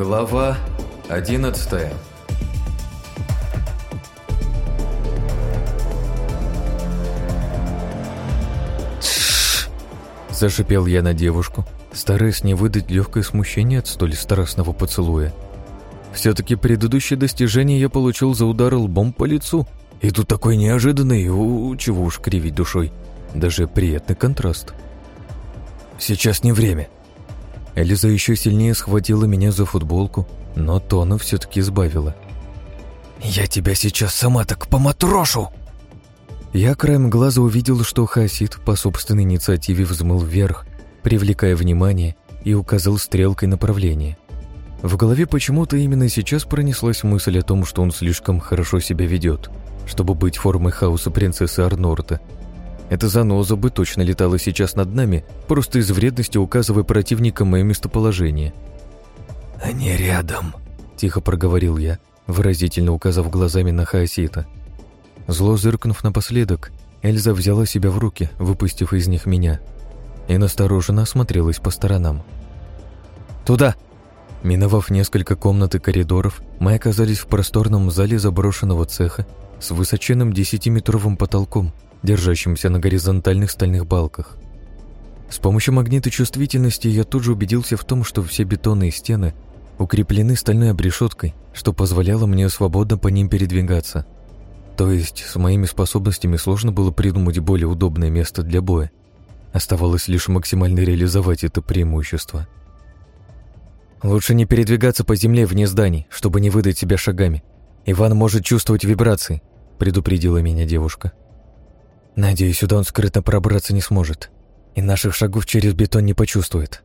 Глава одиннадцатая Зашипел я на девушку, стараясь не выдать легкое смущение от столь страстного поцелуя. Все-таки предыдущее достижение я получил за удар лбом по лицу, и тут такой неожиданный, у, чего уж кривить душой. Даже приятный контраст. Сейчас не время. Элиза еще сильнее схватила меня за футболку, но тона все-таки избавила. «Я тебя сейчас сама так поматрошу!» Я краем глаза увидел, что Хасид по собственной инициативе взмыл вверх, привлекая внимание и указал стрелкой направление. В голове почему-то именно сейчас пронеслась мысль о том, что он слишком хорошо себя ведет, чтобы быть формой хаоса принцессы Арнорта. Эта заноза бы точно летала сейчас над нами, просто из вредности указывая противникам мое местоположение. «Они рядом», — тихо проговорил я, выразительно указав глазами на Хаосита. Зло зыркнув напоследок, Эльза взяла себя в руки, выпустив из них меня, и настороженно осмотрелась по сторонам. «Туда!» Миновав несколько комнат и коридоров, мы оказались в просторном зале заброшенного цеха с высоченным десятиметровым потолком, держащимся на горизонтальных стальных балках. С помощью магниточувствительности я тут же убедился в том, что все бетонные стены укреплены стальной обрешеткой, что позволяло мне свободно по ним передвигаться – то есть с моими способностями сложно было придумать более удобное место для боя. Оставалось лишь максимально реализовать это преимущество. Лучше не передвигаться по земле вне зданий, чтобы не выдать себя шагами. Иван может чувствовать вибрации, предупредила меня девушка. Надеюсь, сюда он скрытно пробраться не сможет, и наших шагов через бетон не почувствует.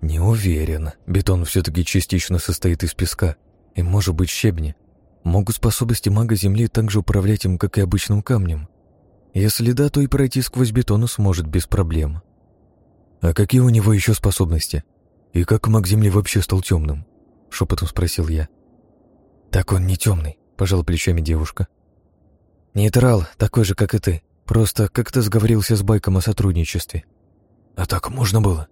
Не уверен. Бетон все-таки частично состоит из песка и, может быть, щебня. Могут способности мага Земли также управлять им, как и обычным камнем? Если да, то и пройти сквозь бетон сможет без проблем. А какие у него еще способности? И как маг Земли вообще стал темным? Шепотом спросил я. Так он не темный, пожал плечами девушка. Нейтрал, такой же, как и ты. Просто как-то сговорился с Байком о сотрудничестве. А так можно было?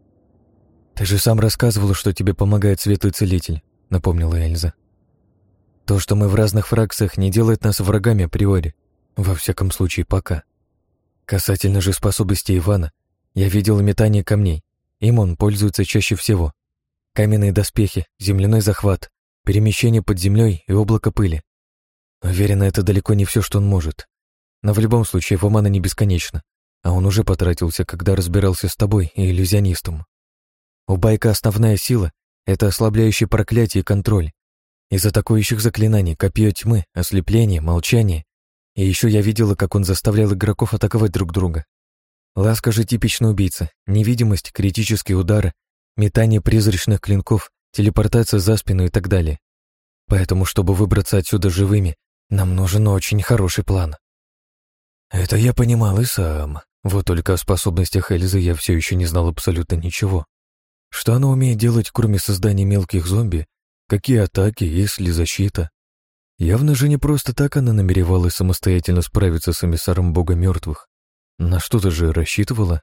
Ты же сам рассказывал, что тебе помогает Светлый Целитель, напомнила Эльза. То, что мы в разных фракциях, не делает нас врагами априори. Во всяком случае, пока. Касательно же способностей Ивана, я видел метание камней. Им он пользуется чаще всего. Каменные доспехи, земляной захват, перемещение под землей и облако пыли. Уверена, это далеко не все, что он может. Но в любом случае, его мана не бесконечна, а он уже потратился, когда разбирался с тобой и иллюзионистом. У Байка основная сила — это ослабляющий проклятие и контроль, из атакующих заклинаний, копье тьмы, ослепление, молчание. И еще я видела, как он заставлял игроков атаковать друг друга. Ласка же типичный убийца. Невидимость, критические удары, метание призрачных клинков, телепортация за спину и так далее. Поэтому, чтобы выбраться отсюда живыми, нам нужен очень хороший план. Это я понимал и сам. Вот только о способностях Эльзы я все еще не знал абсолютно ничего. Что она умеет делать, кроме создания мелких зомби, Какие атаки, есть ли защита? Явно же не просто так она намеревалась самостоятельно справиться с эмиссаром бога мертвых. На что-то же рассчитывала.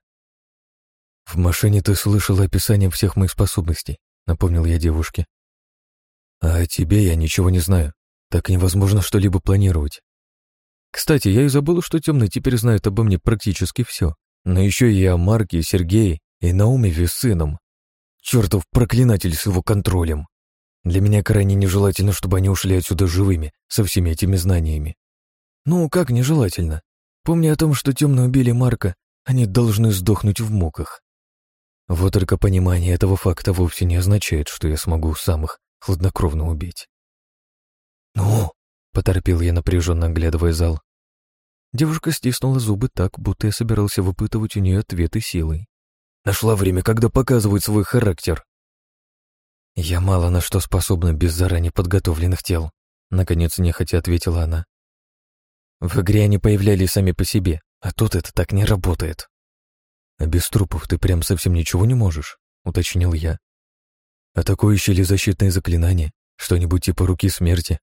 «В машине ты слышала описание всех моих способностей», — напомнил я девушке. «А о тебе я ничего не знаю. Так невозможно что-либо планировать. Кстати, я и забыл, что темный теперь знает обо мне практически все. Но еще и о Марке, Сергее и Науме Вессыном. Чертов проклинатель с его контролем. Для меня крайне нежелательно, чтобы они ушли отсюда живыми, со всеми этими знаниями. Ну, как нежелательно? Помни о том, что темно убили Марка, они должны сдохнуть в муках. Вот только понимание этого факта вовсе не означает, что я смогу сам их хладнокровно убить. «Ну?» — поторопил я, напряженно оглядывая зал. Девушка стиснула зубы так, будто я собирался выпытывать у нее ответы силой. Нашла время, когда показывают свой характер. «Я мало на что способна без заранее подготовленных тел», — наконец нехотя ответила она. «В игре они появлялись сами по себе, а тут это так не работает». «А без трупов ты прям совсем ничего не можешь», — уточнил я. «Атакующие или защитные заклинания? Что-нибудь типа руки смерти?»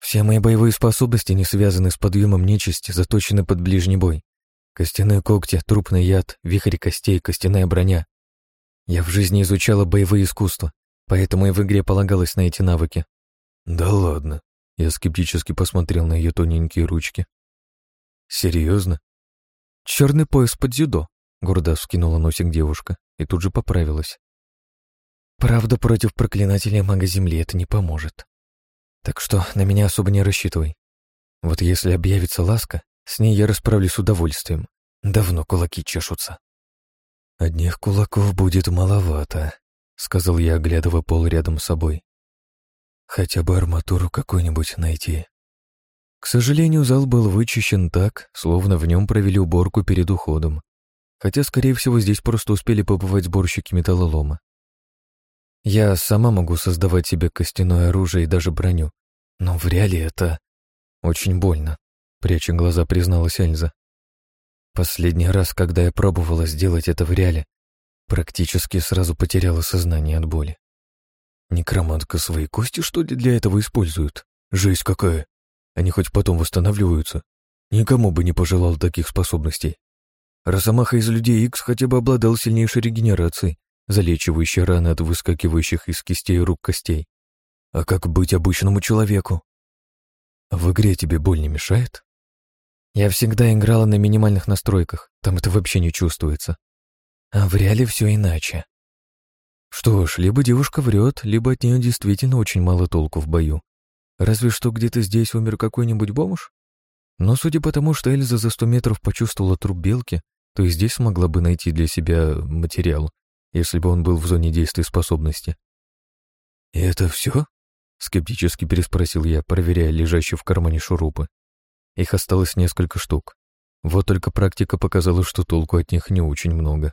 «Все мои боевые способности не связаны с подъемом нечисти, заточены под ближний бой. Костяные когти, трупный яд, вихрь костей, костяная броня. Я в жизни изучала боевые искусства, поэтому и в игре полагалось на эти навыки. Да ладно. Я скептически посмотрел на ее тоненькие ручки. Серьезно? Черный пояс под дзюдо, гордо вскинула носик девушка и тут же поправилась. Правда, против проклинателя мага Земли это не поможет. Так что на меня особо не рассчитывай. Вот если объявится ласка, с ней я расправлюсь с удовольствием. Давно кулаки чешутся. Одних кулаков будет маловато, сказал я, оглядывая пол рядом с собой. Хотя бы арматуру какую-нибудь найти. К сожалению, зал был вычищен так, словно в нем провели уборку перед уходом. Хотя, скорее всего, здесь просто успели побывать сборщики металлолома. Я сама могу создавать себе костяное оружие и даже броню, но в реале это очень больно, пряча глаза, призналась Эльза. Последний раз, когда я пробовала сделать это в реале, практически сразу потеряла сознание от боли. Некромантка свои кости, что ли, для этого используют? Жесть какая! Они хоть потом восстанавливаются. Никому бы не пожелал таких способностей. Росомаха из Людей Икс хотя бы обладал сильнейшей регенерацией, залечивающей раны от выскакивающих из кистей рук костей. А как быть обычному человеку? В игре тебе боль не мешает? Я всегда играла на минимальных настройках, там это вообще не чувствуется. А в реале все иначе. Что ж, либо девушка врет, либо от нее действительно очень мало толку в бою. Разве что где-то здесь умер какой-нибудь бомж? Но судя по тому, что Эльза за сто метров почувствовала труп белки, то и здесь смогла бы найти для себя материал, если бы он был в зоне действия способности. «И это все?» — скептически переспросил я, проверяя лежащие в кармане шурупы. Их осталось несколько штук. Вот только практика показала, что толку от них не очень много.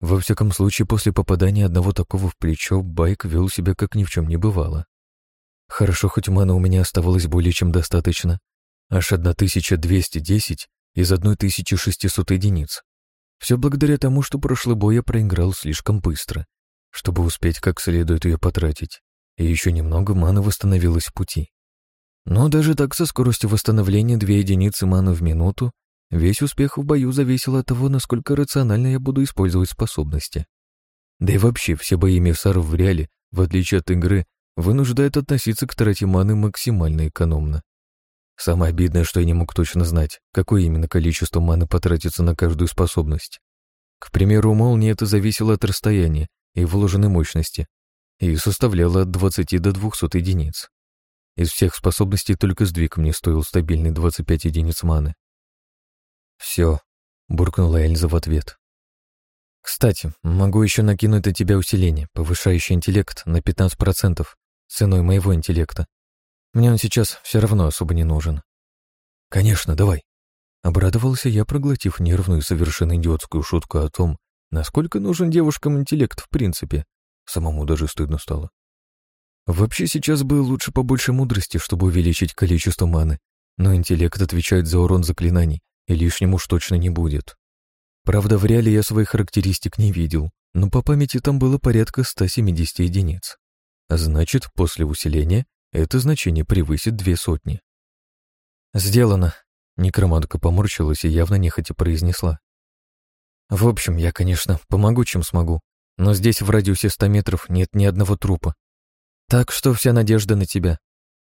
Во всяком случае, после попадания одного такого в плечо, байк вел себя как ни в чем не бывало. Хорошо, хоть мана у меня оставалось более чем достаточно. Аж 1210 из 1600 единиц. Все благодаря тому, что прошлый бой я проиграл слишком быстро, чтобы успеть как следует ее потратить, и еще немного маны восстановилось в пути. Но даже так со скоростью восстановления две единицы маны в минуту весь успех в бою зависел от того, насколько рационально я буду использовать способности. Да и вообще, все бои Мирсаров в реале, в отличие от игры, вынуждают относиться к трате маны максимально экономно. Самое обидное, что я не мог точно знать, какое именно количество маны потратится на каждую способность. К примеру, у молнии это зависело от расстояния и вложенной мощности, и составляло от 20 до 200 единиц. Из всех способностей только сдвиг мне стоил стабильный 25 единиц маны. «Все», — буркнула Эльза в ответ. «Кстати, могу еще накинуть на тебя усиление, повышающее интеллект на 15% ценой моего интеллекта. Мне он сейчас все равно особо не нужен. Конечно, давай. Обрадовался я, проглотив нервную совершенно идиотскую шутку о том, насколько нужен девушкам интеллект в принципе. Самому даже стыдно стало. Вообще сейчас бы лучше побольше мудрости, чтобы увеличить количество маны, но интеллект отвечает за урон заклинаний, и лишним уж точно не будет. Правда, в реале я своих характеристик не видел, но по памяти там было порядка 170 единиц. Значит, после усиления это значение превысит две сотни. «Сделано», — некромантка поморщилась и явно нехотя произнесла. «В общем, я, конечно, помогу, чем смогу, но здесь в радиусе ста метров нет ни одного трупа. Так что вся надежда на тебя.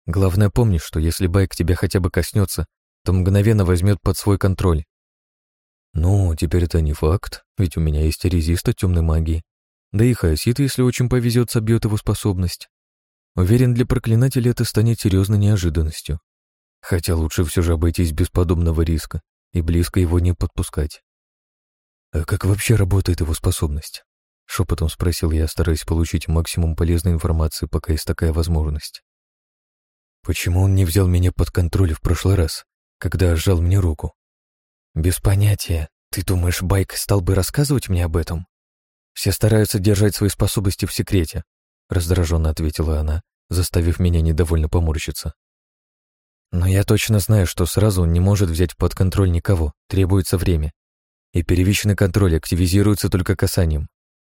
Главное помни, что если байк тебя хотя бы коснется, то мгновенно возьмет под свой контроль. Ну, теперь это не факт, ведь у меня есть резист от темной магии. Да и хаосит, если очень повезет, собьет его способность. Уверен, для проклинателя это станет серьезной неожиданностью. Хотя лучше все же обойтись без подобного риска и близко его не подпускать. «А как вообще работает его способность?» — шепотом спросил я, стараясь получить максимум полезной информации, пока есть такая возможность. «Почему он не взял меня под контроль в прошлый раз, когда сжал мне руку?» «Без понятия. Ты думаешь, Байк стал бы рассказывать мне об этом? Все стараются держать свои способности в секрете, раздраженно ответила она, заставив меня недовольно поморщиться. Но я точно знаю, что сразу он не может взять под контроль никого, требуется время. И первичный контроль активизируется только касанием,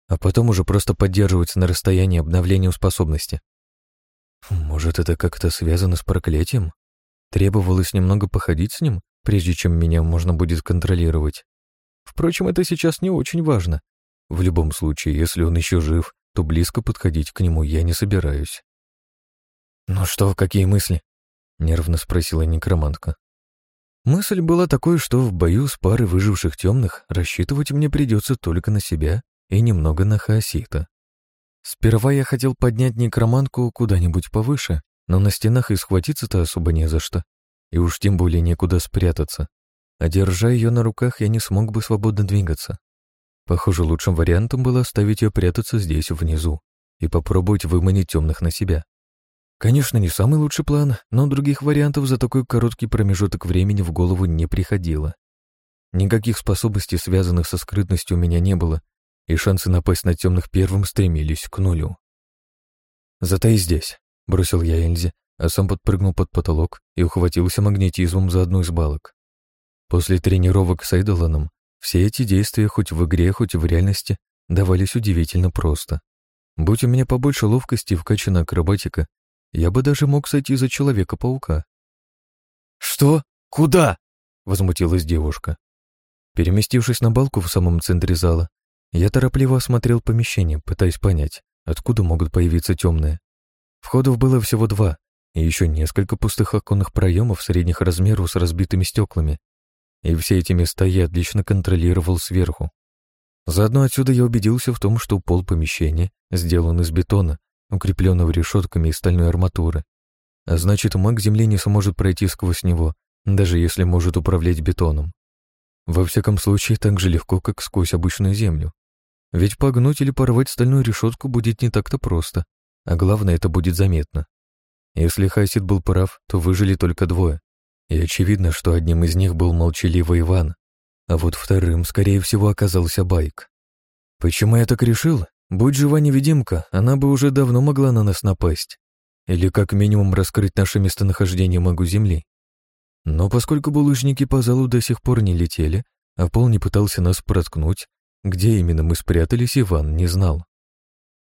а потом уже просто поддерживается на расстоянии обновления способности. Может, это как-то связано с проклятием? Требовалось немного походить с ним, прежде чем меня можно будет контролировать. Впрочем, это сейчас не очень важно. В любом случае, если он еще жив, то близко подходить к нему я не собираюсь. «Ну что, какие мысли?» — нервно спросила некромантка. Мысль была такой, что в бою с парой выживших темных рассчитывать мне придется только на себя и немного на Хаосита. Сперва я хотел поднять некромантку куда-нибудь повыше, но на стенах и схватиться-то особо не за что, и уж тем более некуда спрятаться. А держа ее на руках, я не смог бы свободно двигаться. Похоже, лучшим вариантом было оставить ее прятаться здесь, внизу, и попробовать выманить темных на себя. Конечно, не самый лучший план, но других вариантов за такой короткий промежуток времени в голову не приходило. Никаких способностей, связанных со скрытностью, у меня не было, и шансы напасть на темных первым стремились к нулю. «Затай здесь», — бросил я Эльзе, а сам подпрыгнул под потолок и ухватился магнетизмом за одну из балок. После тренировок с Айдоланом все эти действия хоть в игре, хоть в реальности давались удивительно просто. Будь у меня побольше ловкости и вкачана акробатика, я бы даже мог сойти за Человека-паука. «Что? Куда?» — возмутилась девушка. Переместившись на балку в самом центре зала, я торопливо осмотрел помещение, пытаясь понять, откуда могут появиться темные. Входов было всего два, и еще несколько пустых оконных проемов средних размеров с разбитыми стеклами. И все эти места я отлично контролировал сверху. Заодно отсюда я убедился в том, что пол помещения сделан из бетона, укрепленного решетками из стальной арматуры. А значит, маг Земли не сможет пройти сквозь него, даже если может управлять бетоном. Во всяком случае, так же легко, как сквозь обычную землю. Ведь погнуть или порвать стальную решетку будет не так-то просто, а главное, это будет заметно. Если Хасид был прав, то выжили только двое. И очевидно, что одним из них был молчаливый Иван, а вот вторым, скорее всего, оказался Байк. Почему я так решил? Будь жива невидимка, она бы уже давно могла на нас напасть. Или как минимум раскрыть наше местонахождение магу Земли. Но поскольку булыжники по залу до сих пор не летели, а пол не пытался нас проткнуть, где именно мы спрятались, Иван не знал.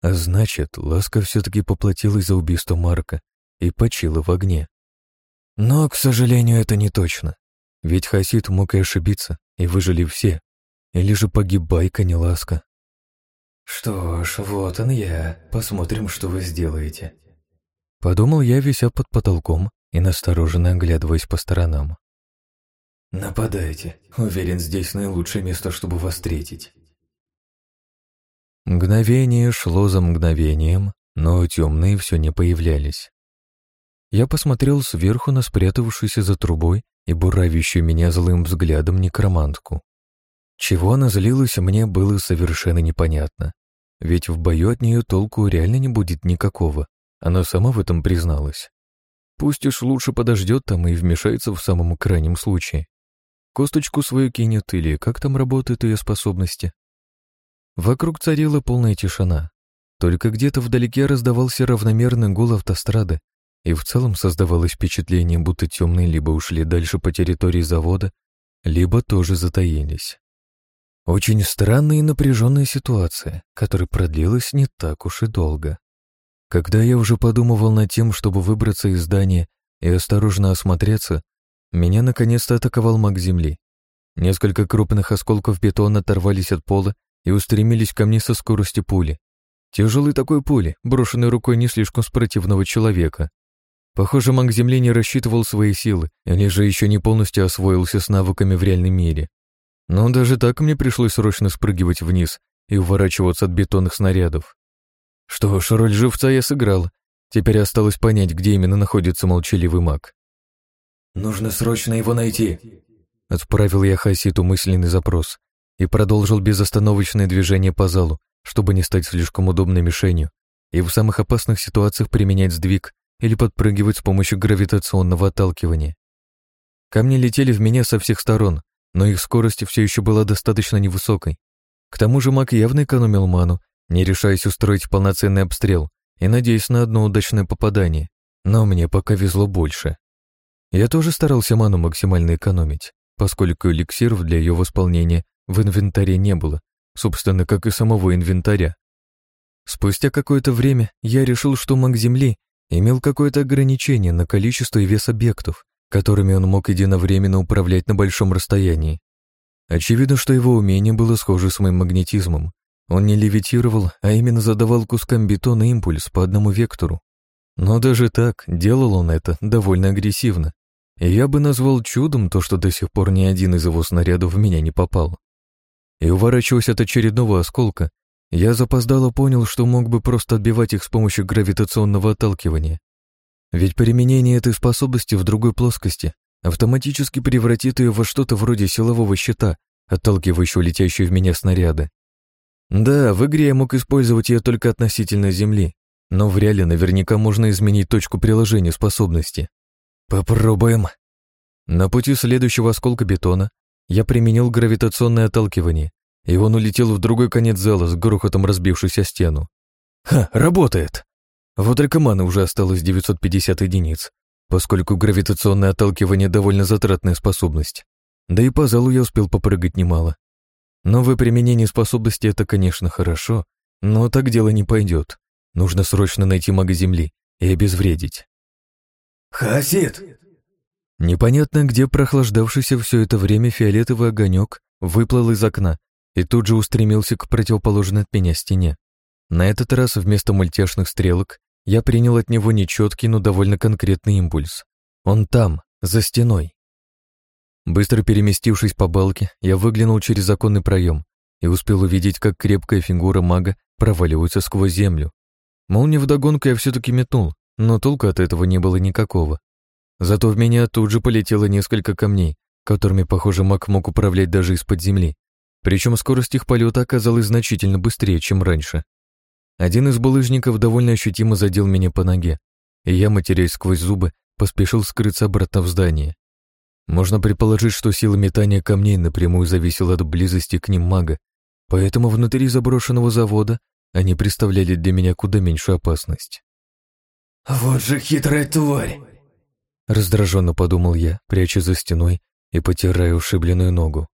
А значит, Ласка все-таки поплатилась за убийство Марка и почила в огне. Но, к сожалению, это не точно. Ведь Хасид мог и ошибиться, и выжили все. Или же погиб Байка, не Ласка. «Что ж, вот он я. Посмотрим, что вы сделаете». Подумал я, вися под потолком и настороженно оглядываясь по сторонам. «Нападайте. Уверен, здесь наилучшее место, чтобы вас встретить». Мгновение шло за мгновением, но темные все не появлялись. Я посмотрел сверху на спрятавшуюся за трубой и буравящую меня злым взглядом некромантку. Чего она злилась, мне было совершенно непонятно. Ведь в бою от нее толку реально не будет никакого. Она сама в этом призналась. Пусть уж лучше подождет там и вмешается в самом крайнем случае. Косточку свою кинет или как там работают ее способности. Вокруг царила полная тишина. Только где-то вдалеке раздавался равномерный гул автострады, и в целом создавалось впечатление, будто темные либо ушли дальше по территории завода, либо тоже затаились. Очень странная и напряженная ситуация, которая продлилась не так уж и долго. Когда я уже подумывал над тем, чтобы выбраться из здания и осторожно осмотреться, меня наконец-то атаковал маг земли. Несколько крупных осколков бетона оторвались от пола и устремились ко мне со скоростью пули. Тяжелый такой пули, брошенной рукой не слишком спортивного человека. Похоже, маг Земли не рассчитывал свои силы, или же еще не полностью освоился с навыками в реальном мире. Но даже так мне пришлось срочно спрыгивать вниз и уворачиваться от бетонных снарядов. Что ж, роль живца я сыграл. Теперь осталось понять, где именно находится молчаливый маг. «Нужно срочно его найти», — отправил я Хаситу мысленный запрос и продолжил безостановочное движение по залу, чтобы не стать слишком удобной мишенью и в самых опасных ситуациях применять сдвиг или подпрыгивать с помощью гравитационного отталкивания. Камни летели в меня со всех сторон, но их скорость все еще была достаточно невысокой. К тому же маг явно экономил ману, не решаясь устроить полноценный обстрел и надеясь на одно удачное попадание, но мне пока везло больше. Я тоже старался ману максимально экономить, поскольку эликсиров для ее восполнения в инвентаре не было, собственно, как и самого инвентаря. Спустя какое-то время я решил, что маг Земли имел какое-то ограничение на количество и вес объектов, которыми он мог единовременно управлять на большом расстоянии. Очевидно, что его умение было схоже с моим магнетизмом, Он не левитировал, а именно задавал кускам бетона импульс по одному вектору. Но даже так делал он это довольно агрессивно. И я бы назвал чудом то, что до сих пор ни один из его снарядов в меня не попал. И уворачиваясь от очередного осколка, я запоздало понял, что мог бы просто отбивать их с помощью гравитационного отталкивания. Ведь применение этой способности в другой плоскости автоматически превратит ее во что-то вроде силового щита, отталкивающего летящие в меня снаряды. Да, в игре я мог использовать ее только относительно Земли, но в реале наверняка можно изменить точку приложения способности. Попробуем. На пути следующего осколка бетона я применил гравитационное отталкивание, и он улетел в другой конец зала с грохотом разбившись о стену. Ха, работает! Вот только маны уже осталось 950 единиц, поскольку гравитационное отталкивание довольно затратная способность. Да и по залу я успел попрыгать немало. Новое применение способности — это, конечно, хорошо, но так дело не пойдет. Нужно срочно найти мага Земли и обезвредить. «Хасид!» Непонятно, где прохлаждавшийся все это время фиолетовый огонек выплыл из окна и тут же устремился к противоположной от меня стене. На этот раз вместо мультяшных стрелок я принял от него нечеткий, но довольно конкретный импульс. Он там, за стеной. Быстро переместившись по балке, я выглянул через законный проем и успел увидеть, как крепкая фигура мага проваливается сквозь землю. Молнию вдогонку я все-таки метнул, но толку от этого не было никакого. Зато в меня тут же полетело несколько камней, которыми, похоже, маг мог управлять даже из-под земли. Причем скорость их полета оказалась значительно быстрее, чем раньше. Один из булыжников довольно ощутимо задел меня по ноге, и я, матерясь сквозь зубы, поспешил скрыться обратно в здание. Можно предположить, что сила метания камней напрямую зависела от близости к ним мага, поэтому внутри заброшенного завода они представляли для меня куда меньшую опасность. «Вот же хитрая тварь!» Раздраженно подумал я, пряча за стеной и потирая ушибленную ногу.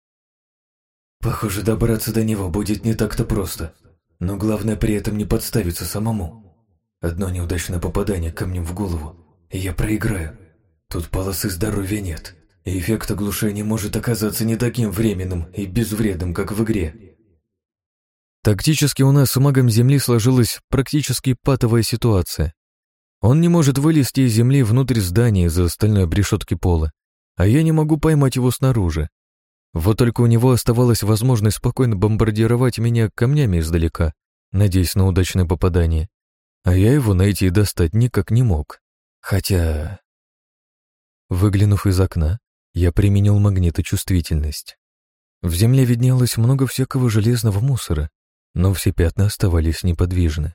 «Похоже, добраться до него будет не так-то просто. Но главное при этом не подставиться самому. Одно неудачное попадание камнем в голову, и я проиграю. Тут полосы здоровья нет, и эффект оглушения может оказаться не таким временным и безвредным, как в игре. Тактически у нас с магом Земли сложилась практически патовая ситуация. Он не может вылезти из земли внутрь здания за остальной обрешетки пола, а я не могу поймать его снаружи. Вот только у него оставалась возможность спокойно бомбардировать меня камнями издалека, надеясь на удачное попадание. А я его найти и достать никак не мог. Хотя... Выглянув из окна, я применил магниточувствительность. В земле виднелось много всякого железного мусора, но все пятна оставались неподвижны.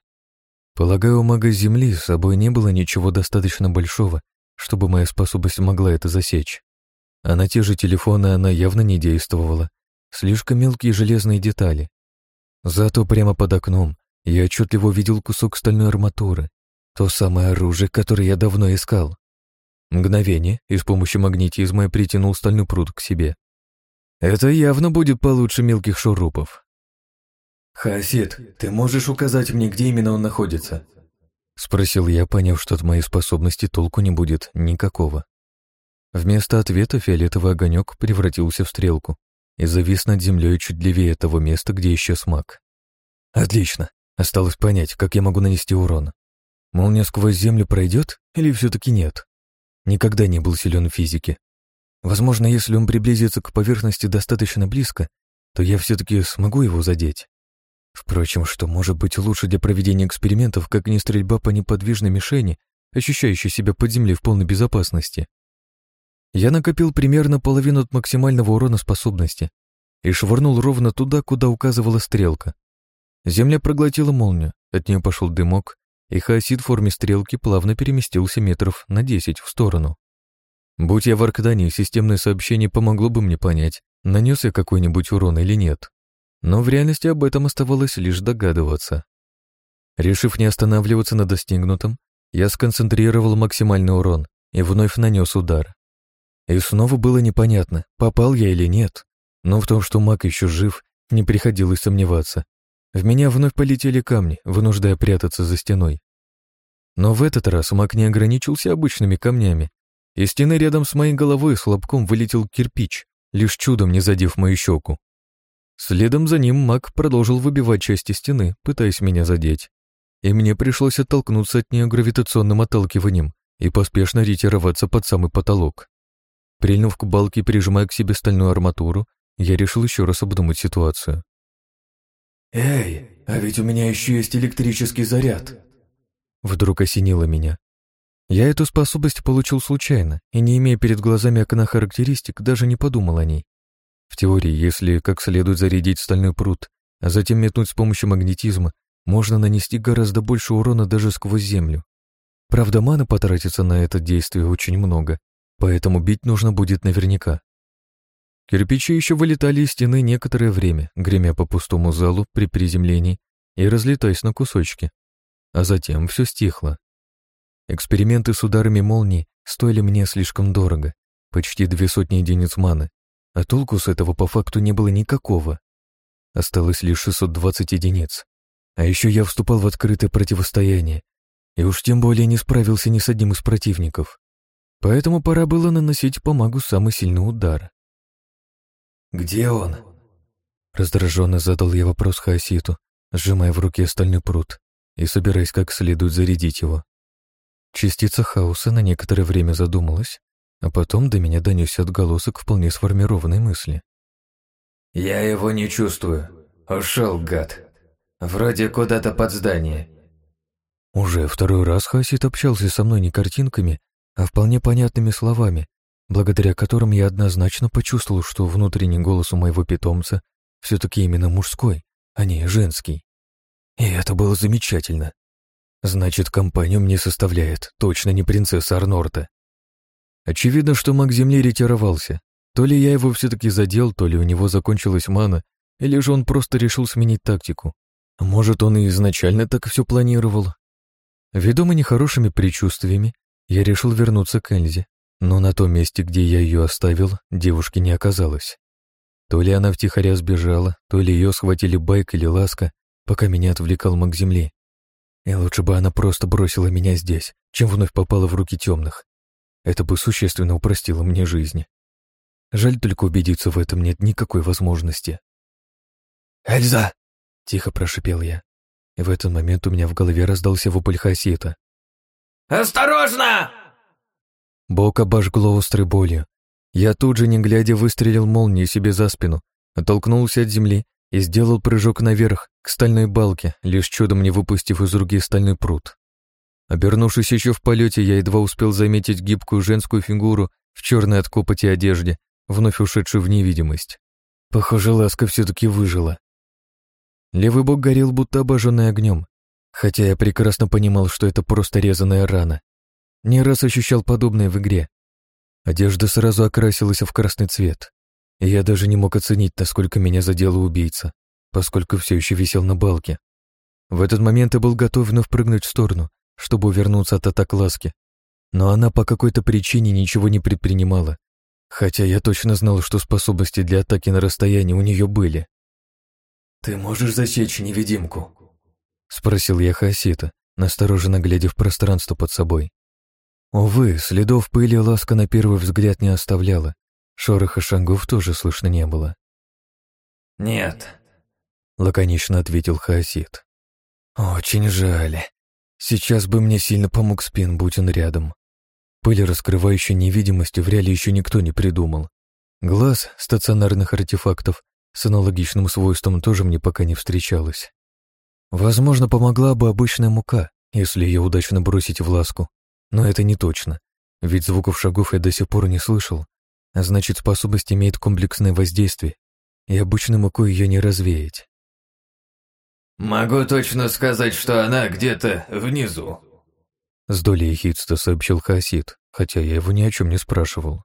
Полагаю, у мага Земли с собой не было ничего достаточно большого, чтобы моя способность могла это засечь. А на те же телефоны она явно не действовала. Слишком мелкие железные детали. Зато прямо под окном я отчетливо увидел кусок стальной арматуры. То самое оружие, которое я давно искал. Мгновение, и с помощью магнетизма я притянул стальной пруд к себе. Это явно будет получше мелких шурупов. «Хасид, ты можешь указать мне, где именно он находится?» Спросил я, поняв, что от моей способности толку не будет никакого. Вместо ответа фиолетовый огонек превратился в стрелку и завис над землей чуть левее того места, где еще смог. Отлично. Осталось понять, как я могу нанести урон. Молния сквозь землю пройдет или все-таки нет? Никогда не был силен в физике. Возможно, если он приблизится к поверхности достаточно близко, то я все-таки смогу его задеть. Впрочем, что может быть лучше для проведения экспериментов, как не стрельба по неподвижной мишени, ощущающей себя под землей в полной безопасности? Я накопил примерно половину от максимального урона способности и швырнул ровно туда, куда указывала стрелка. Земля проглотила молнию, от нее пошел дымок, и хаосид в форме стрелки плавно переместился метров на десять в сторону. Будь я в Аркадане, системное сообщение помогло бы мне понять, нанес я какой-нибудь урон или нет. Но в реальности об этом оставалось лишь догадываться. Решив не останавливаться на достигнутом, я сконцентрировал максимальный урон и вновь нанес удар. И снова было непонятно, попал я или нет. Но в том, что маг еще жив, не приходилось сомневаться. В меня вновь полетели камни, вынуждая прятаться за стеной. Но в этот раз маг не ограничился обычными камнями. Из стены рядом с моей головой с хлопком вылетел кирпич, лишь чудом не задев мою щеку. Следом за ним маг продолжил выбивать части стены, пытаясь меня задеть. И мне пришлось оттолкнуться от нее гравитационным отталкиванием и поспешно ретироваться под самый потолок. Прильнув к балке и прижимая к себе стальную арматуру, я решил еще раз обдумать ситуацию. «Эй, а ведь у меня еще есть электрический заряд!» Вдруг осенило меня. Я эту способность получил случайно и, не имея перед глазами окна характеристик, даже не подумал о ней. В теории, если как следует зарядить стальной пруд, а затем метнуть с помощью магнетизма, можно нанести гораздо больше урона даже сквозь землю. Правда, маны потратится на это действие очень много, поэтому бить нужно будет наверняка. Кирпичи еще вылетали из стены некоторое время, гремя по пустому залу при приземлении и разлетаясь на кусочки. А затем все стихло. Эксперименты с ударами молнии стоили мне слишком дорого, почти две сотни единиц маны, а толку с этого по факту не было никакого. Осталось лишь 620 единиц. А еще я вступал в открытое противостояние, и уж тем более не справился ни с одним из противников. Поэтому пора было наносить по магу самый сильный удар. «Где он?» Раздраженно задал я вопрос Хаоситу, сжимая в руке стальной пруд и собираясь как следует зарядить его. Частица хаоса на некоторое время задумалась, а потом до меня донесся отголосок вполне сформированной мысли. «Я его не чувствую. Ушел, гад. Вроде куда-то под здание». Уже второй раз Хасит общался со мной не картинками, а вполне понятными словами, благодаря которым я однозначно почувствовал, что внутренний голос у моего питомца все-таки именно мужской, а не женский. И это было замечательно. Значит, компанию мне составляет точно не принцесса Арнорта. Очевидно, что маг Земли ретировался. То ли я его все-таки задел, то ли у него закончилась мана, или же он просто решил сменить тактику. Может, он и изначально так все планировал. Ведомый нехорошими предчувствиями, я решил вернуться к Эльзе, но на том месте, где я ее оставил, девушки не оказалось. То ли она втихаря сбежала, то ли ее схватили байк или ласка, пока меня отвлекал маг земли. И лучше бы она просто бросила меня здесь, чем вновь попала в руки темных. Это бы существенно упростило мне жизнь. Жаль только убедиться в этом нет никакой возможности. «Эльза!» — тихо прошипел я. И в этот момент у меня в голове раздался вопль Хасита. «Осторожно!» Бок обожгло острой болью. Я тут же, не глядя, выстрелил молнией себе за спину, оттолкнулся от земли и сделал прыжок наверх, к стальной балке, лишь чудом не выпустив из руки стальной пруд. Обернувшись еще в полете, я едва успел заметить гибкую женскую фигуру в черной от копоти одежде, вновь ушедшую в невидимость. Похоже, ласка все-таки выжила. Левый бок горел, будто обожженный огнем, хотя я прекрасно понимал, что это просто резаная рана. Не раз ощущал подобное в игре. Одежда сразу окрасилась в красный цвет, и я даже не мог оценить, насколько меня задела убийца, поскольку все еще висел на балке. В этот момент я был готов вновь прыгнуть в сторону, чтобы увернуться от атак ласки. Но она по какой-то причине ничего не предпринимала, хотя я точно знал, что способности для атаки на расстоянии у нее были. «Ты можешь засечь невидимку?» — спросил я Хасита, настороженно глядя в пространство под собой. Увы, следов пыли ласка на первый взгляд не оставляла. Шороха шагов тоже слышно не было. «Нет», — лаконично ответил Хаосит. «Очень жаль. Сейчас бы мне сильно помог спин, будь он рядом. Пыль, раскрывающая невидимость, в реале еще никто не придумал. Глаз стационарных артефактов с аналогичным свойством тоже мне пока не встречалось. Возможно, помогла бы обычная мука, если ее удачно бросить в ласку. Но это не точно, ведь звуков шагов я до сих пор не слышал, а значит, способность имеет комплексное воздействие, и обычной мукой ее не развеять. «Могу точно сказать, что она где-то внизу», — с долей ехидства сообщил Хасид, хотя я его ни о чем не спрашивал.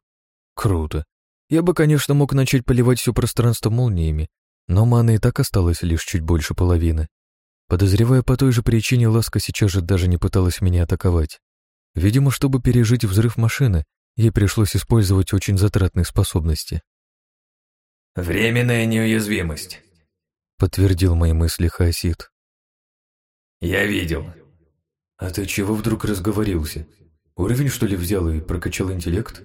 «Круто. Я бы, конечно, мог начать поливать все пространство молниями, но маны и так осталось лишь чуть больше половины. Подозревая по той же причине, Ласка сейчас же даже не пыталась меня атаковать. Видимо, чтобы пережить взрыв машины, ей пришлось использовать очень затратные способности. «Временная неуязвимость», — подтвердил мои мысли Хаосид. «Я видел». «А ты чего вдруг разговорился? Уровень, что ли, взял и прокачал интеллект?»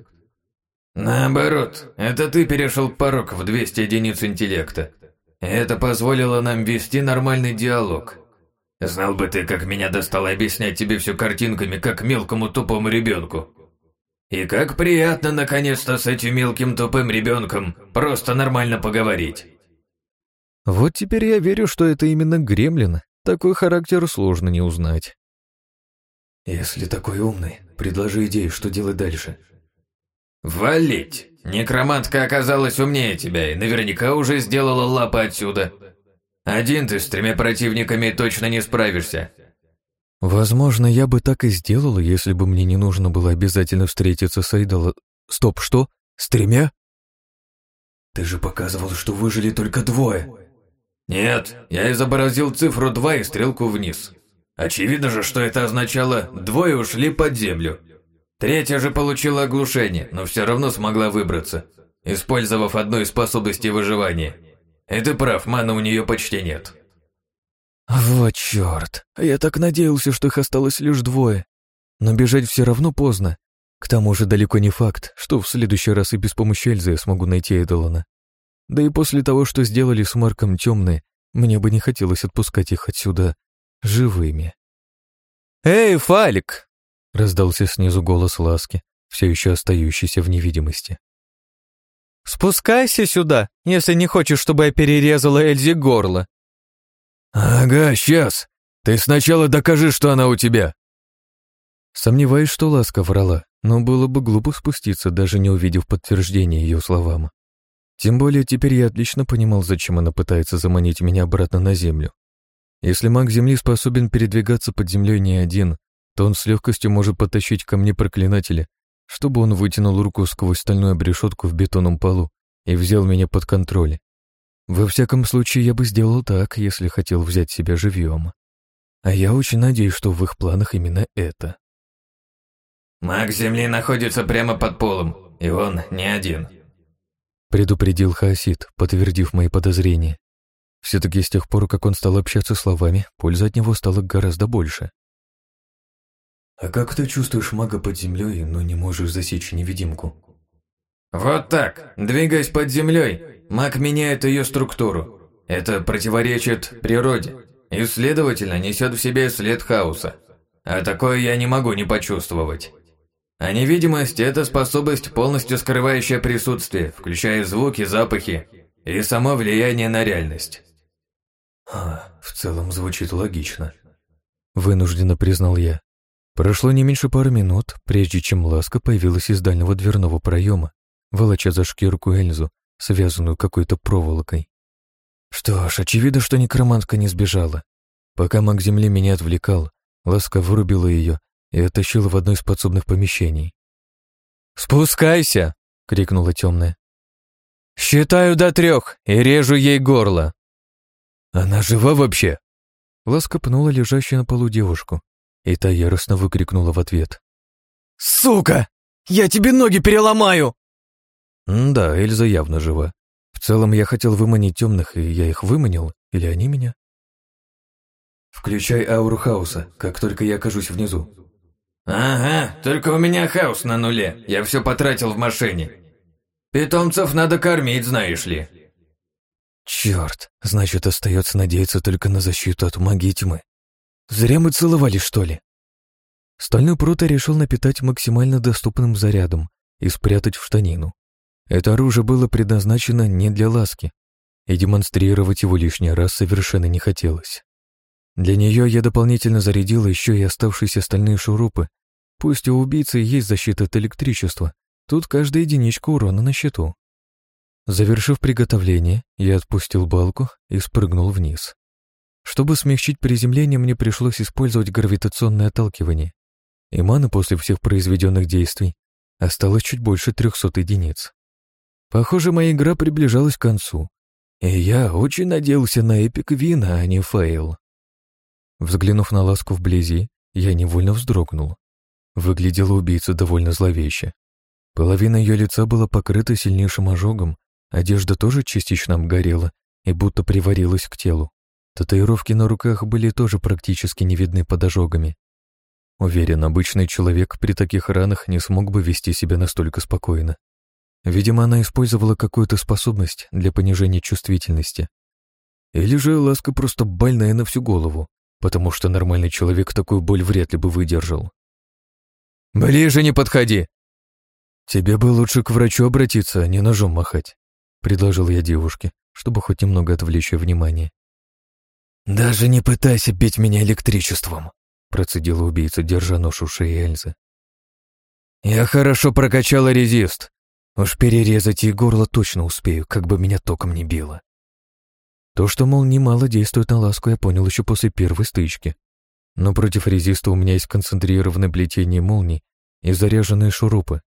«Наоборот, это ты перешел порог в 200 единиц интеллекта. Это позволило нам вести нормальный диалог. Знал бы ты, как меня достало объяснять тебе все картинками, как мелкому тупому ребенку. И как приятно наконец-то с этим мелким тупым ребенком просто нормально поговорить. Вот теперь я верю, что это именно гремлин. Такой характер сложно не узнать. Если такой умный, предложи идею, что делать дальше. Валить! Некромантка оказалась умнее тебя и наверняка уже сделала лапы отсюда. Один ты с тремя противниками точно не справишься. Возможно, я бы так и сделала, если бы мне не нужно было обязательно встретиться с Айдол... Стоп, что? С тремя? Ты же показывал, что выжили только двое. Нет, я изобразил цифру 2 и стрелку вниз. Очевидно же, что это означало «двое ушли под землю». Третья же получила оглушение, но все равно смогла выбраться, использовав одну из способностей выживания. И ты прав, маны у нее почти нет. Вот черт, я так надеялся, что их осталось лишь двое. Но бежать все равно поздно. К тому же далеко не факт, что в следующий раз и без помощи Эльзы я смогу найти Эдолона. Да и после того, что сделали с Марком темные, мне бы не хотелось отпускать их отсюда живыми. «Эй, Фалик!» Раздался снизу голос Ласки, все еще остающийся в невидимости. «Спускайся сюда, если не хочешь, чтобы я перерезала Эльзе горло». «Ага, сейчас. Ты сначала докажи, что она у тебя». Сомневаюсь, что Ласка врала, но было бы глупо спуститься, даже не увидев подтверждения ее словам. Тем более теперь я отлично понимал, зачем она пытается заманить меня обратно на Землю. Если маг Земли способен передвигаться под землей не один, то он с легкостью может потащить ко мне проклинателя, чтобы он вытянул руку сквозь стальную обрешетку в бетонном полу и взял меня под контроль. Во всяком случае, я бы сделал так, если хотел взять себя живьем. А я очень надеюсь, что в их планах именно это. «Маг Земли находится прямо под полом, и он не один», — предупредил Хаосид, подтвердив мои подозрения. Все-таки с тех пор, как он стал общаться словами, польза от него стала гораздо больше. «А как ты чувствуешь мага под землей, но не можешь засечь невидимку?» «Вот так. Двигаясь под землей, маг меняет ее структуру. Это противоречит природе и, следовательно, несет в себе след хаоса. А такое я не могу не почувствовать. А невидимость – это способность, полностью скрывающая присутствие, включая звуки, запахи и само влияние на реальность». «А, в целом звучит логично», – вынужденно признал я. Прошло не меньше пары минут, прежде чем Ласка появилась из дальнего дверного проема, волоча за шкирку Эльзу, связанную какой-то проволокой. Что ж, очевидно, что некромантка не сбежала. Пока маг земли меня отвлекал, Ласка вырубила ее и оттащила в одно из подсобных помещений. «Спускайся!» — крикнула темная. «Считаю до трех и режу ей горло!» «Она жива вообще?» Ласка пнула лежащую на полу девушку, и та яростно выкрикнула в ответ. «Сука! Я тебе ноги переломаю!» М да, Эльза явно жива. В целом я хотел выманить темных, и я их выманил, или они меня? «Включай ауру хаоса, как только я окажусь внизу». «Ага, только у меня хаос на нуле, я все потратил в машине. Питомцев надо кормить, знаешь ли». Черт, значит, остается надеяться только на защиту от магии тьмы. Зря мы целовались, что ли? Стальной прут я решил напитать максимально доступным зарядом и спрятать в штанину. Это оружие было предназначено не для ласки, и демонстрировать его лишний раз совершенно не хотелось. Для нее я дополнительно зарядил еще и оставшиеся стальные шурупы. Пусть у убийцы есть защита от электричества, тут каждая единичка урона на счету. Завершив приготовление, я отпустил балку и спрыгнул вниз. Чтобы смягчить приземление, мне пришлось использовать гравитационное отталкивание. И маны после всех произведенных действий осталось чуть больше трехсот единиц. Похоже, моя игра приближалась к концу, и я очень надеялся на epic win, а не fail. Взглянув на ласку вблизи, я невольно вздрогнул. Выглядела убийца довольно зловеще. Половина ее лица была покрыта сильнейшим ожогом, одежда тоже частично обгорела и будто приварилась к телу. Татуировки на руках были тоже практически не видны под ожогами. Уверен, обычный человек при таких ранах не смог бы вести себя настолько спокойно. Видимо, она использовала какую-то способность для понижения чувствительности. Или же ласка просто больная на всю голову, потому что нормальный человек такую боль вряд ли бы выдержал. «Ближе не подходи!» «Тебе бы лучше к врачу обратиться, а не ножом махать», — предложил я девушке, чтобы хоть немного отвлечь ее внимание. «Даже не пытайся бить меня электричеством», — процедила убийца, держа нож у шеи Эльзы. «Я хорошо прокачала резист. Уж перерезать ей горло точно успею, как бы меня током не било». То, что, мол, немало действует на ласку, я понял еще после первой стычки. Но против резиста у меня есть концентрированное плетение молний и заряженные шурупы.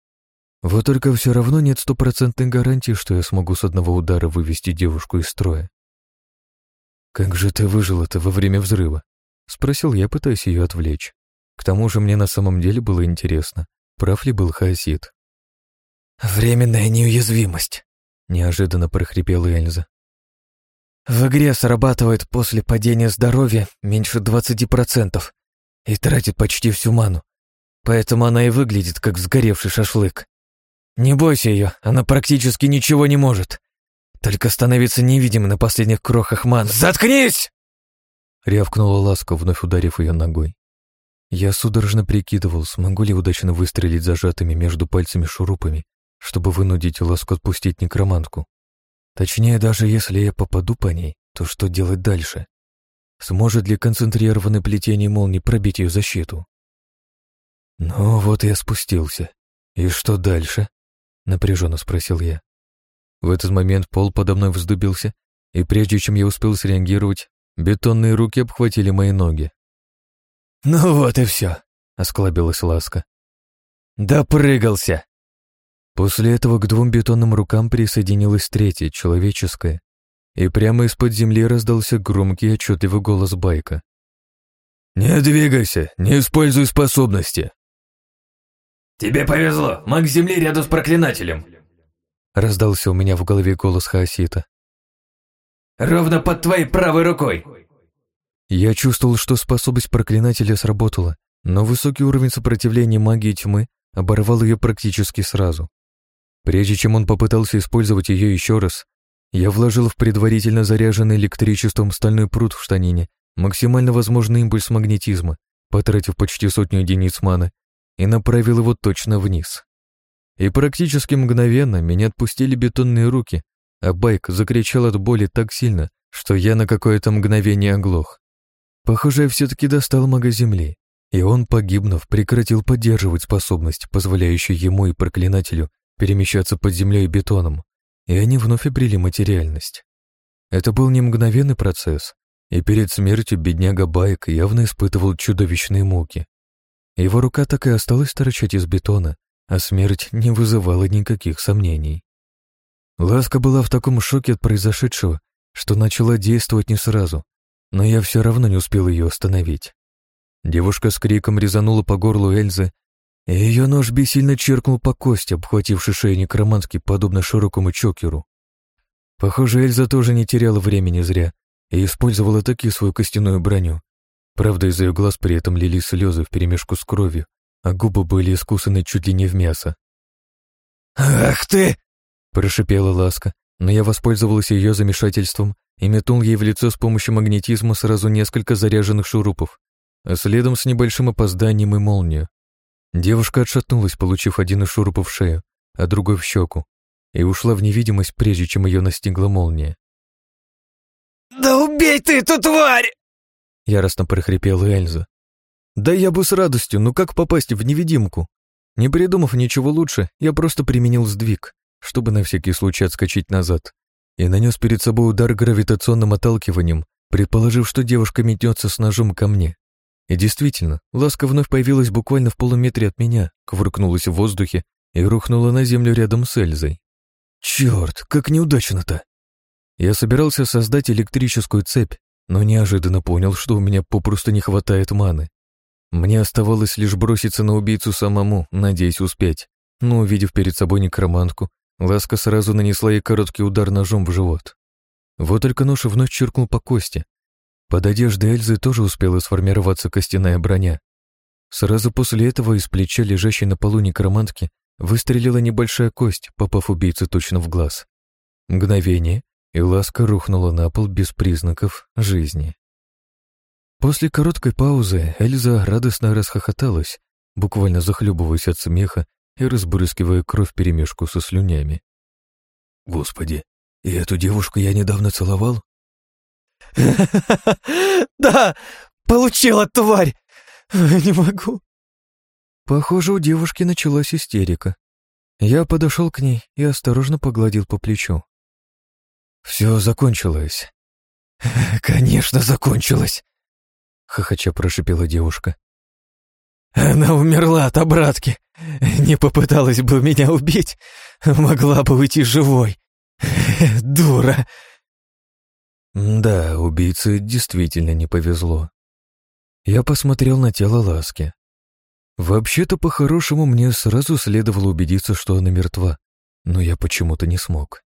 Вот только все равно нет стопроцентной гарантии, что я смогу с одного удара вывести девушку из строя. «Как же ты выжила-то во время взрыва?» — спросил я, пытаясь ее отвлечь. К тому же мне на самом деле было интересно, прав ли был Хаосид. «Временная неуязвимость», — неожиданно прохрипела Эльза. «В игре срабатывает после падения здоровья меньше 20% и тратит почти всю ману, поэтому она и выглядит как сгоревший шашлык. Не бойся ее, она практически ничего не может. Только становится невидимой на последних крохах ман. «Заткнись!» Рявкнула ласка, вновь ударив ее ногой. Я судорожно прикидывал, смогу ли удачно выстрелить зажатыми между пальцами шурупами, чтобы вынудить ласку отпустить некромантку. Точнее, даже если я попаду по ней, то что делать дальше? Сможет ли концентрированное плетение молнии пробить ее защиту? Ну вот я спустился. И что дальше? Напряженно спросил я. В этот момент пол подо мной вздубился, и прежде чем я успел среагировать, бетонные руки обхватили мои ноги. «Ну вот и все», — осклабилась Ласка. «Допрыгался!» После этого к двум бетонным рукам присоединилась третья, человеческая, и прямо из-под земли раздался громкий отчетливый голос Байка. «Не двигайся, не используй способности!» «Тебе повезло, маг Земли рядом с проклинателем!» Раздался у меня в голове голос Хаосита. «Ровно под твоей правой рукой!» Я чувствовал, что способность проклинателя сработала, но высокий уровень сопротивления магии тьмы оборвал ее практически сразу. Прежде чем он попытался использовать ее еще раз, я вложил в предварительно заряженный электричеством стальной пруд в штанине максимально возможный импульс магнетизма, потратив почти сотню единиц маны и направил его точно вниз. И практически мгновенно меня отпустили бетонные руки, а байк закричал от боли так сильно, что я на какое-то мгновение оглох. Похоже, я все-таки достал мага земли, и он, погибнув, прекратил поддерживать способность, позволяющую ему и проклинателю перемещаться под землей и бетоном, и они вновь обрели материальность. Это был не мгновенный процесс, и перед смертью бедняга Байк явно испытывал чудовищные муки. Его рука так и осталась торчать из бетона, а смерть не вызывала никаких сомнений. Ласка была в таком шоке от произошедшего, что начала действовать не сразу, но я все равно не успел ее остановить. Девушка с криком резанула по горлу Эльзы, и ее нож бессильно черкнул по кости, обхвативший шею некромански, подобно широкому чокеру. Похоже, Эльза тоже не теряла времени зря и использовала таки свою костяную броню, Правда, из ее глаз при этом лились слезы вперемешку с кровью, а губы были искусаны чуть ли не в мясо. «Ах ты!» — прошипела Ласка, но я воспользовался ее замешательством и метнул ей в лицо с помощью магнетизма сразу несколько заряженных шурупов, а следом с небольшим опозданием и молнию. Девушка отшатнулась, получив один из шурупов в шею, а другой в щеку, и ушла в невидимость, прежде чем ее настигла молния. «Да убей ты эту тварь!» Яростно прохрипела Эльза. Да я бы с радостью, но как попасть в невидимку? Не придумав ничего лучше, я просто применил сдвиг, чтобы на всякий случай отскочить назад, и нанес перед собой удар гравитационным отталкиванием, предположив, что девушка метнется с ножом ко мне. И действительно, ласка вновь появилась буквально в полуметре от меня, кувыркнулась в воздухе и рухнула на землю рядом с Эльзой. Черт, как неудачно-то! Я собирался создать электрическую цепь, но неожиданно понял, что у меня попросту не хватает маны. Мне оставалось лишь броситься на убийцу самому, надеясь успеть, но, увидев перед собой некромантку, Ласка сразу нанесла ей короткий удар ножом в живот. Вот только нож вновь чиркнул по кости. Под одеждой Эльзы тоже успела сформироваться костяная броня. Сразу после этого из плеча, лежащей на полу некромантки, выстрелила небольшая кость, попав убийце точно в глаз. Мгновение, и ласка рухнула на пол без признаков жизни. После короткой паузы Эльза радостно расхохоталась, буквально захлебываясь от смеха и разбрызгивая кровь перемешку со слюнями. «Господи, и эту девушку я недавно целовал?» «Да, получила, тварь! Не могу!» Похоже, у девушки началась истерика. Я подошел к ней и осторожно погладил по плечу. Все закончилось. «Конечно, закончилось!» — хохоча прошипела девушка. «Она умерла от обратки. Не попыталась бы меня убить, могла бы уйти живой. Дура!» Да, убийце действительно не повезло. Я посмотрел на тело Ласки. Вообще-то, по-хорошему, мне сразу следовало убедиться, что она мертва, но я почему-то не смог.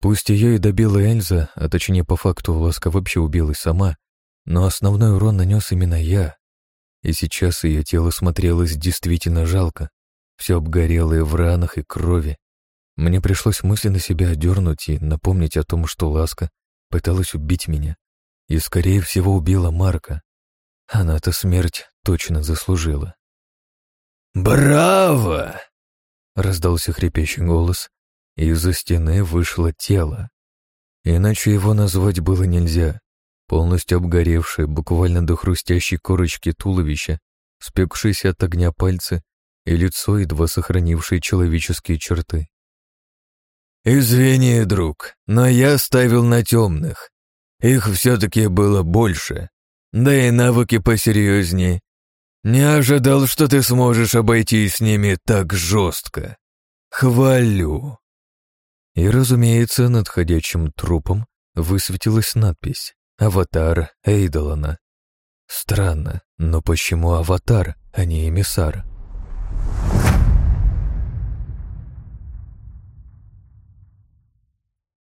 Пусть ее и добила Эльза, а точнее по факту Ласка вообще убилась сама, но основной урон нанес именно я. И сейчас ее тело смотрелось действительно жалко, все обгорелое в ранах и крови. Мне пришлось мысленно себя одернуть и напомнить о том, что Ласка пыталась убить меня. И, скорее всего, убила Марка. Она-то смерть точно заслужила. «Браво!» — раздался хрипящий голос, и из-за стены вышло тело. Иначе его назвать было нельзя. Полностью обгоревшее, буквально до хрустящей корочки туловища, спекшиеся от огня пальцы и лицо, едва сохранившие человеческие черты. «Извини, друг, но я ставил на темных. Их все-таки было больше, да и навыки посерьезнее, не ожидал, что ты сможешь обойтись с ними так жестко. Хвалю. И, разумеется, над ходячим трупом высветилась надпись «Аватар Эйдолана». Странно, но почему аватар, а не эмиссар?